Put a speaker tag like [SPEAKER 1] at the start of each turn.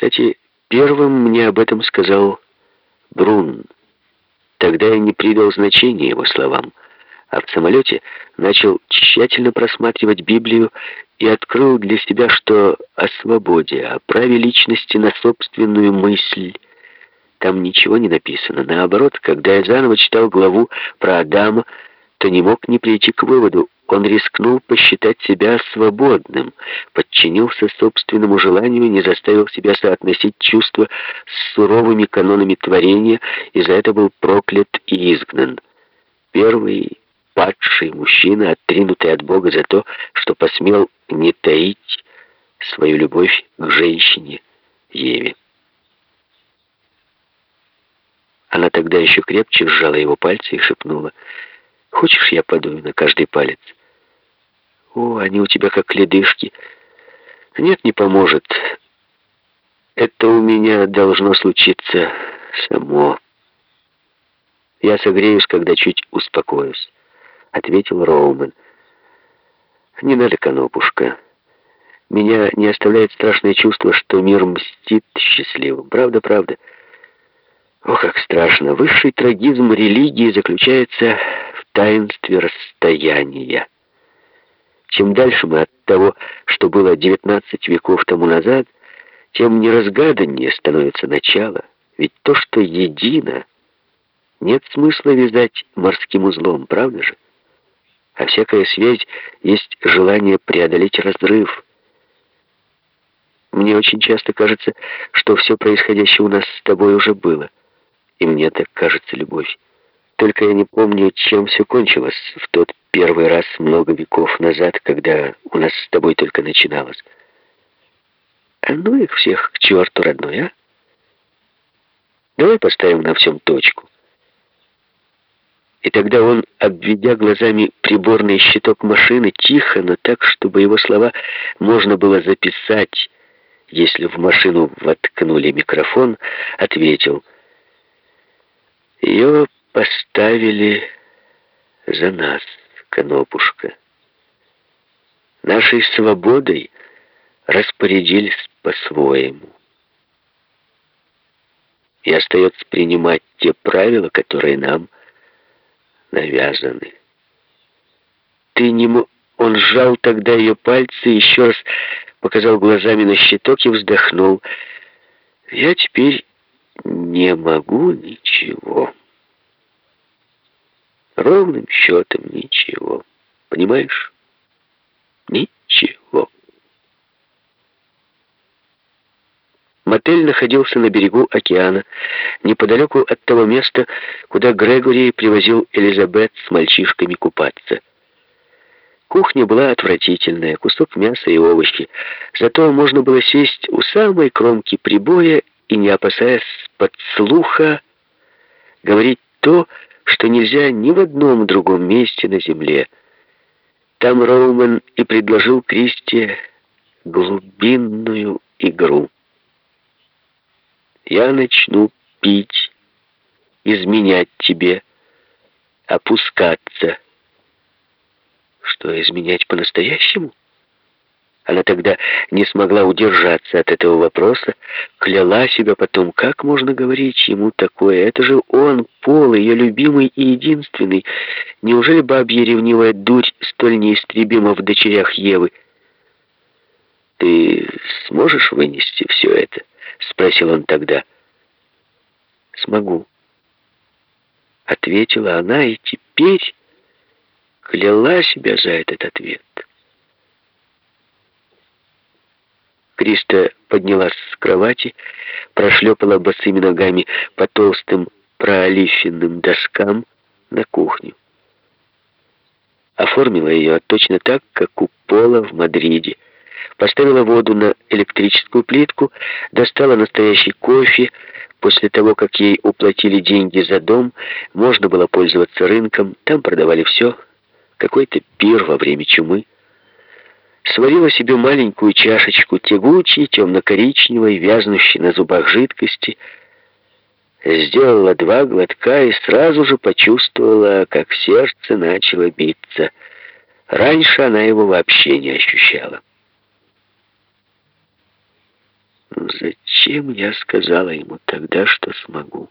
[SPEAKER 1] Кстати, первым мне об этом сказал Брун. Тогда я не придал значения его словам, а в самолете начал тщательно просматривать Библию и открыл для себя, что о свободе, о праве личности на собственную мысль там ничего не написано. Наоборот, когда я заново читал главу про Адама, то не мог не прийти к выводу, он рискнул посчитать себя свободным, подчинился собственному желанию, не заставил себя соотносить чувства с суровыми канонами творения, и за это был проклят и изгнан. Первый падший мужчина, оттринутый от Бога за то, что посмел не таить свою любовь к женщине Еве. Она тогда еще крепче сжала его пальцы и шепнула, «Хочешь, я подую на каждый палец?» О, они у тебя как ледышки. Нет, не поможет. Это у меня должно случиться само. Я согреюсь, когда чуть успокоюсь, ответил Роумен. Не надо, конопушка. Меня не оставляет страшное чувство, что мир мстит счастливым. Правда, правда. О, как страшно. Высший трагизм религии заключается в таинстве расстояния. Чем дальше мы от того, что было 19 веков тому назад, тем неразгаданнее становится начало. Ведь то, что едино, нет смысла вязать морским узлом, правда же? А всякая связь есть желание преодолеть разрыв. Мне очень часто кажется, что все происходящее у нас с тобой уже было. И мне так кажется любовь. Только я не помню, чем все кончилось в тот первый раз много веков назад, когда у нас с тобой только начиналось. А ну их всех к черту, родной, а? Давай поставим на всем точку. И тогда он, обведя глазами приборный щиток машины, тихо, но так, чтобы его слова можно было записать, если в машину воткнули микрофон, ответил. Ее поставили за нас, Конопушка. Нашей свободой распорядились по-своему. И остается принимать те правила, которые нам навязаны. Ты не м... Он сжал тогда ее пальцы, еще раз показал глазами на щиток и вздохнул. Я теперь не могу ничего. Ровным счетом ничего. Понимаешь? Ничего. Мотель находился на берегу океана, неподалеку от того места, куда Грегори привозил Элизабет с мальчишками купаться. Кухня была отвратительная, кусок мяса и овощи. Зато можно было сесть у самой кромки прибоя и, не опасаясь подслуха, говорить то, что нельзя ни в одном другом месте на земле. Там Роумен и предложил Кристи глубинную игру. Я начну пить, изменять тебе, опускаться. Что, изменять по-настоящему? Она тогда не смогла удержаться от этого вопроса, кляла себя потом, как можно говорить ему такое? Это же он, Пол, ее любимый и единственный. Неужели бабья ревнивая дурь столь неистребима в дочерях Евы? «Ты сможешь вынести все это?» — спросил он тогда. «Смогу», — ответила она, и теперь кляла себя за этот ответ. Криста поднялась с кровати, прошлепала босыми ногами по толстым проолифенным доскам на кухню. Оформила ее точно так, как у Пола в Мадриде. Поставила воду на электрическую плитку, достала настоящий кофе. После того, как ей уплатили деньги за дом, можно было пользоваться рынком. Там продавали все. Какой-то пир во время чумы сварила себе маленькую чашечку тягучей, темно-коричневой, вязнущей на зубах жидкости, сделала два глотка и сразу же почувствовала, как сердце начало биться. Раньше она его вообще не ощущала. «Зачем?» Я сказала ему тогда, что смогу?